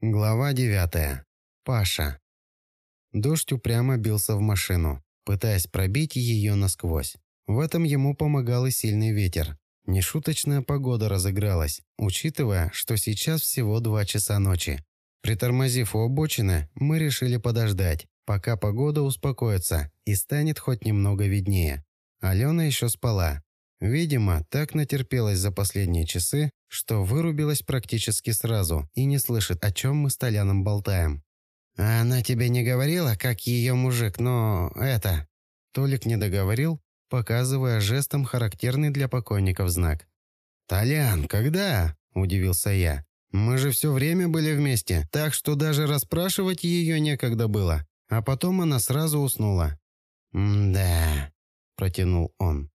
Глава девятая. Паша. Дождь упрямо бился в машину, пытаясь пробить ее насквозь. В этом ему помогал и сильный ветер. Нешуточная погода разыгралась, учитывая, что сейчас всего два часа ночи. Притормозив у обочины, мы решили подождать, пока погода успокоится и станет хоть немного виднее. Алена еще спала, Видимо, так натерпелась за последние часы, что вырубилась практически сразу и не слышит, о чем мы с Толяном болтаем. «А она тебе не говорила, как ее мужик, но это...» Толик не договорил, показывая жестом характерный для покойников знак. «Толян, когда?» – удивился я. «Мы же все время были вместе, так что даже расспрашивать ее некогда было. А потом она сразу уснула». «М-да», – протянул он.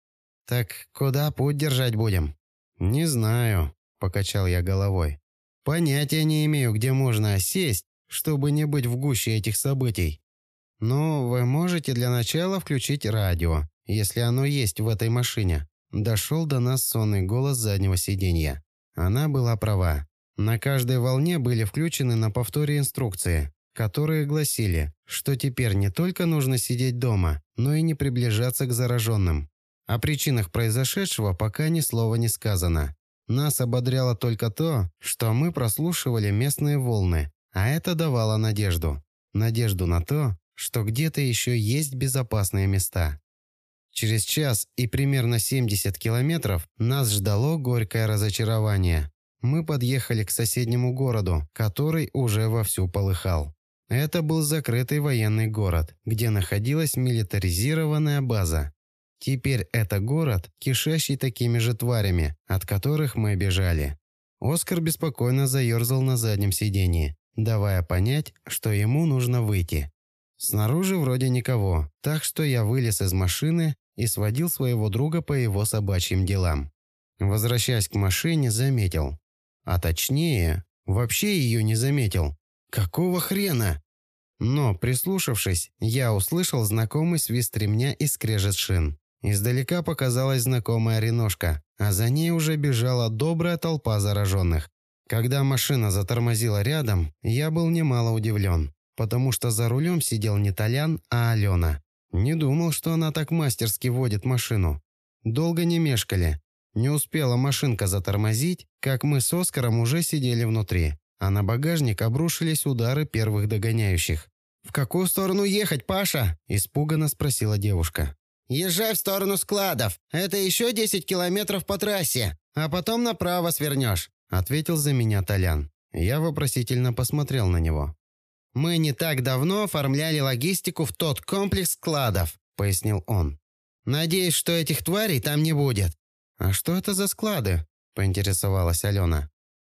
«Так куда путь держать будем?» «Не знаю», – покачал я головой. «Понятия не имею, где можно сесть, чтобы не быть в гуще этих событий. Но вы можете для начала включить радио, если оно есть в этой машине». Дошел до нас сонный голос заднего сиденья. Она была права. На каждой волне были включены на повторе инструкции, которые гласили, что теперь не только нужно сидеть дома, но и не приближаться к зараженным. О причинах произошедшего пока ни слова не сказано. Нас ободряло только то, что мы прослушивали местные волны, а это давало надежду. Надежду на то, что где-то еще есть безопасные места. Через час и примерно 70 километров нас ждало горькое разочарование. Мы подъехали к соседнему городу, который уже вовсю полыхал. Это был закрытый военный город, где находилась милитаризированная база. Теперь это город, кишащий такими же тварями, от которых мы бежали. Оскар беспокойно заерзал на заднем сидении, давая понять, что ему нужно выйти. Снаружи вроде никого, так что я вылез из машины и сводил своего друга по его собачьим делам. Возвращаясь к машине, заметил. А точнее, вообще ее не заметил. Какого хрена? Но, прислушавшись, я услышал знакомый свист ремня и скрежет шин. Издалека показалась знакомая реношка, а за ней уже бежала добрая толпа зараженных. Когда машина затормозила рядом, я был немало удивлен, потому что за рулем сидел не Толян, а Алена. Не думал, что она так мастерски водит машину. Долго не мешкали. Не успела машинка затормозить, как мы с Оскаром уже сидели внутри, а на багажник обрушились удары первых догоняющих. «В какую сторону ехать, Паша?» – испуганно спросила девушка. Езжай в сторону складов. Это еще 10 километров по трассе. А потом направо свернешь», — ответил за меня Толян. Я вопросительно посмотрел на него. «Мы не так давно оформляли логистику в тот комплекс складов», — пояснил он. «Надеюсь, что этих тварей там не будет». «А что это за склады?» — поинтересовалась Алена.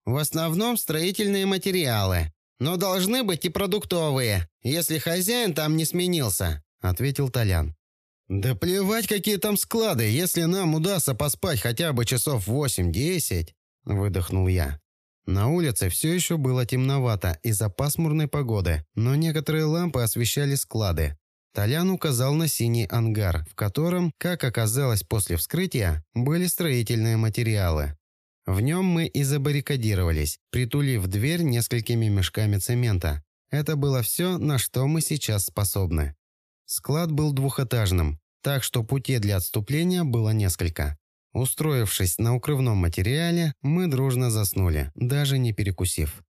«В основном строительные материалы, но должны быть и продуктовые, если хозяин там не сменился», — ответил Толян. «Да плевать, какие там склады, если нам удастся поспать хотя бы часов восемь-десять», – выдохнул я. На улице все еще было темновато из-за пасмурной погоды, но некоторые лампы освещали склады. Толян указал на синий ангар, в котором, как оказалось после вскрытия, были строительные материалы. В нем мы и забаррикадировались, притулив дверь несколькими мешками цемента. Это было все, на что мы сейчас способны. Склад был двухэтажным, так что путей для отступления было несколько. Устроившись на укрывном материале, мы дружно заснули, даже не перекусив.